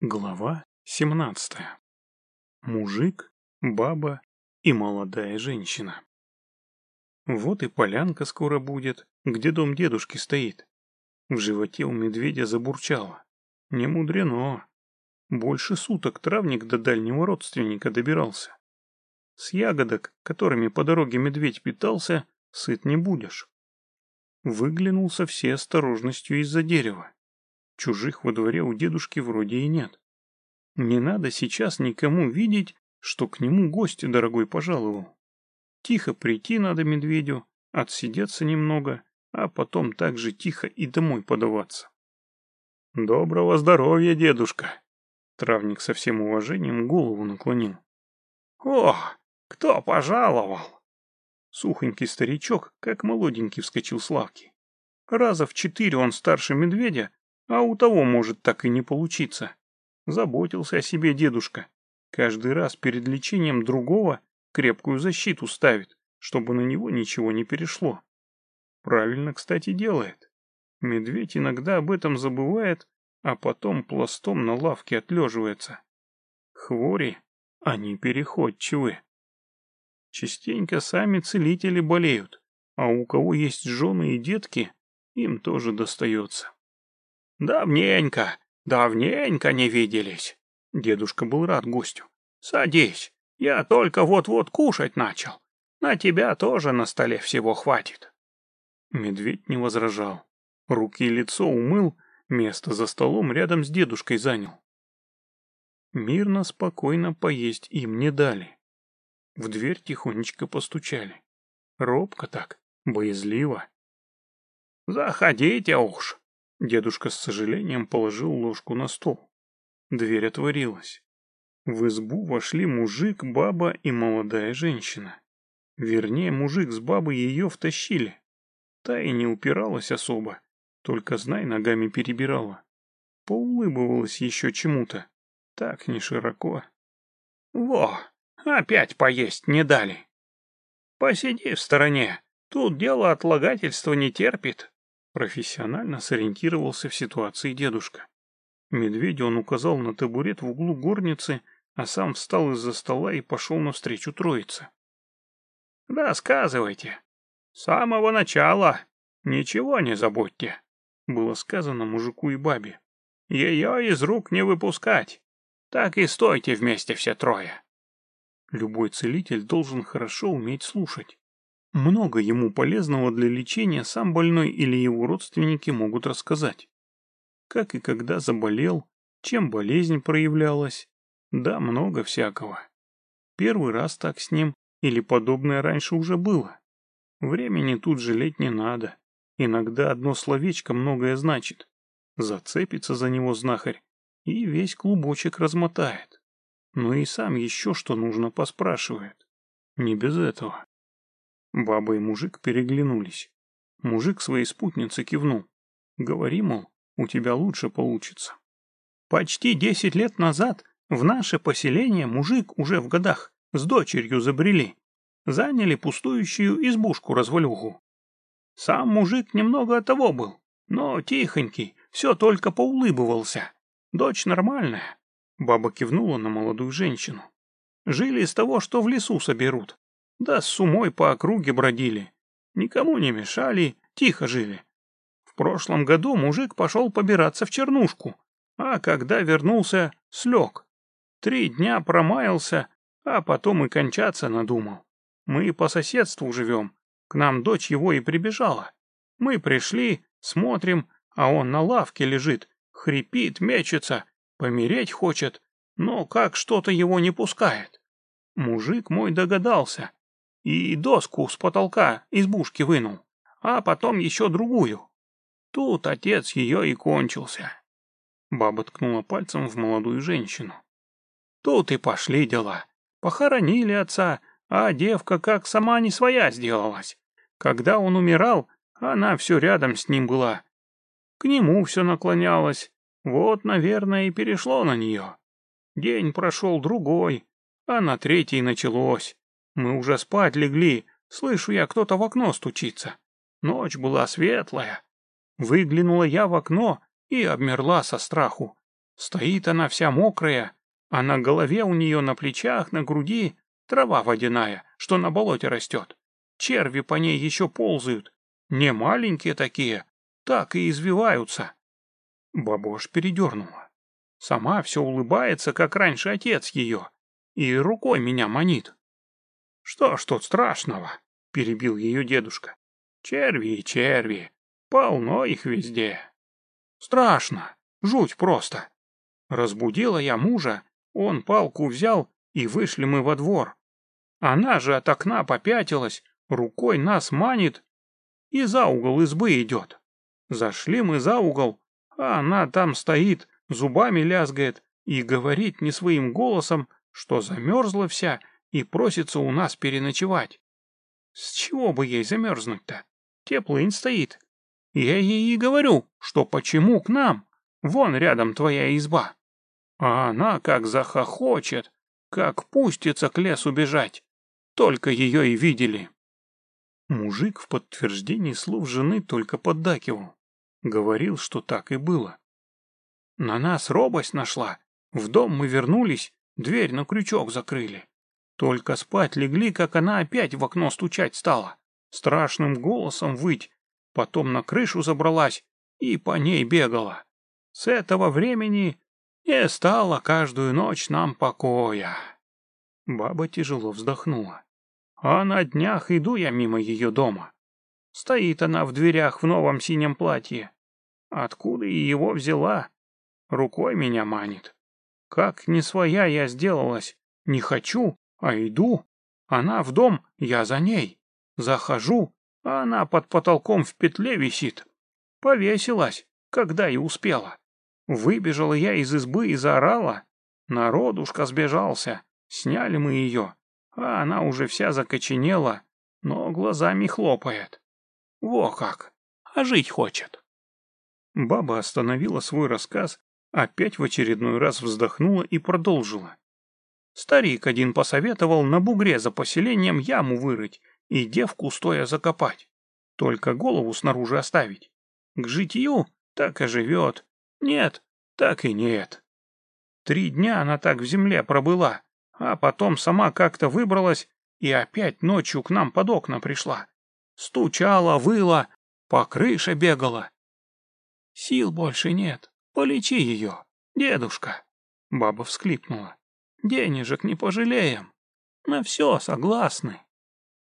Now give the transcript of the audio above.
Глава 17. Мужик, баба и молодая женщина. Вот и полянка скоро будет, где дом дедушки стоит. В животе у медведя забурчало. Не мудрено. Больше суток травник до дальнего родственника добирался. С ягодок, которыми по дороге медведь питался, сыт не будешь. Выглянул со всей осторожностью из-за дерева. Чужих во дворе у дедушки вроде и нет. Не надо сейчас никому видеть, что к нему гость дорогой пожаловал. Тихо прийти надо медведю, отсидеться немного, а потом так же тихо и домой подаваться. «Доброго здоровья, дедушка!» Травник со всем уважением голову наклонил. «О, кто пожаловал?» Сухонький старичок, как молоденький, вскочил с лавки. Раза в четыре он старше медведя, а у того может так и не получиться. Заботился о себе дедушка. Каждый раз перед лечением другого крепкую защиту ставит, чтобы на него ничего не перешло. Правильно, кстати, делает. Медведь иногда об этом забывает, а потом пластом на лавке отлеживается. Хвори, они переходчивы. Частенько сами целители болеют, а у кого есть жены и детки, им тоже достается. «Давненько, давненько не виделись». Дедушка был рад гостю. «Садись, я только вот-вот кушать начал. На тебя тоже на столе всего хватит». Медведь не возражал. Руки и лицо умыл, место за столом рядом с дедушкой занял. Мирно, спокойно поесть им не дали. В дверь тихонечко постучали. Робко так, боязливо. «Заходите уж», Дедушка с сожалением положил ложку на стол. Дверь отворилась. В избу вошли мужик, баба и молодая женщина. Вернее, мужик с бабой ее втащили. Та и не упиралась особо, только, знай, ногами перебирала. Поулыбывалась еще чему-то. Так не широко. «Во, опять поесть не дали. Посиди в стороне, тут дело отлагательства не терпит». Профессионально сориентировался в ситуации дедушка. Медведю он указал на табурет в углу горницы, а сам встал из-за стола и пошел навстречу троице. «Рассказывайте. С самого начала. Ничего не забудьте», — было сказано мужику и бабе. «Ее из рук не выпускать. Так и стойте вместе все трое». Любой целитель должен хорошо уметь слушать. Много ему полезного для лечения сам больной или его родственники могут рассказать. Как и когда заболел, чем болезнь проявлялась. Да, много всякого. Первый раз так с ним или подобное раньше уже было. Времени тут жалеть не надо. Иногда одно словечко многое значит. Зацепится за него знахарь и весь клубочек размотает. Ну и сам еще что нужно поспрашивает. Не без этого. Баба и мужик переглянулись. Мужик своей спутнице кивнул. Говори, мол, у тебя лучше получится. Почти десять лет назад в наше поселение мужик уже в годах с дочерью забрели. Заняли пустующую избушку-развалюху. Сам мужик немного от того был, но тихонький, все только поулыбывался. Дочь нормальная. Баба кивнула на молодую женщину. Жили из того, что в лесу соберут. Да с умой по округе бродили. Никому не мешали, тихо жили. В прошлом году мужик пошел побираться в Чернушку, а когда вернулся, слег. Три дня промаялся, а потом и кончаться надумал. Мы по соседству живем, к нам дочь его и прибежала. Мы пришли, смотрим, а он на лавке лежит, хрипит, мечется, помереть хочет, но как что-то его не пускает. Мужик мой догадался, и доску с потолка избушки вынул, а потом еще другую. Тут отец ее и кончился. Баба ткнула пальцем в молодую женщину. Тут и пошли дела. Похоронили отца, а девка как сама не своя сделалась. Когда он умирал, она все рядом с ним была. К нему все наклонялось. Вот, наверное, и перешло на нее. День прошел другой, а на третий началось. Мы уже спать легли, слышу я, кто-то в окно стучится. Ночь была светлая. Выглянула я в окно и обмерла со страху. Стоит она вся мокрая, а на голове у нее на плечах, на груди трава водяная, что на болоте растет. Черви по ней еще ползают. Не маленькие такие, так и извиваются. Бабош передернула. Сама все улыбается, как раньше отец ее, и рукой меня манит. «Что ж тут страшного?» — перебил ее дедушка. «Черви и черви, полно их везде». «Страшно, жуть просто». Разбудила я мужа, он палку взял, и вышли мы во двор. Она же от окна попятилась, рукой нас манит и за угол избы идет. Зашли мы за угол, а она там стоит, зубами лязгает и говорит не своим голосом, что замерзла вся и просится у нас переночевать. С чего бы ей замерзнуть-то? Теплынь стоит. Я ей и говорю, что почему к нам? Вон рядом твоя изба. А она как захохочет, как пустится к лесу бежать. Только ее и видели. Мужик в подтверждении слов жены только поддакивал. Говорил, что так и было. На нас робость нашла. В дом мы вернулись, дверь на крючок закрыли. Только спать легли, как она опять в окно стучать стала. Страшным голосом выть. Потом на крышу забралась и по ней бегала. С этого времени не стало каждую ночь нам покоя. Баба тяжело вздохнула. А на днях иду я мимо ее дома. Стоит она в дверях в новом синем платье. Откуда и его взяла? Рукой меня манит. Как не своя я сделалась. Не хочу, а иду. Она в дом, я за ней. Захожу, а она под потолком в петле висит. Повесилась, когда и успела. Выбежала я из избы и заорала. Народушка сбежался. Сняли мы ее, а она уже вся закоченела, но глазами хлопает. Во как! А жить хочет. Баба остановила свой рассказ, опять в очередной раз вздохнула и продолжила. Старик один посоветовал на бугре за поселением яму вырыть и девку стоя закопать. Только голову снаружи оставить. К житию так и живет. Нет, так и нет. Три дня она так в земле пробыла, а потом сама как-то выбралась и опять ночью к нам под окна пришла. Стучала, выла, по крыше бегала. Сил больше нет, полечи ее, дедушка. Баба всклипнула. Денежек не пожалеем. На все согласны.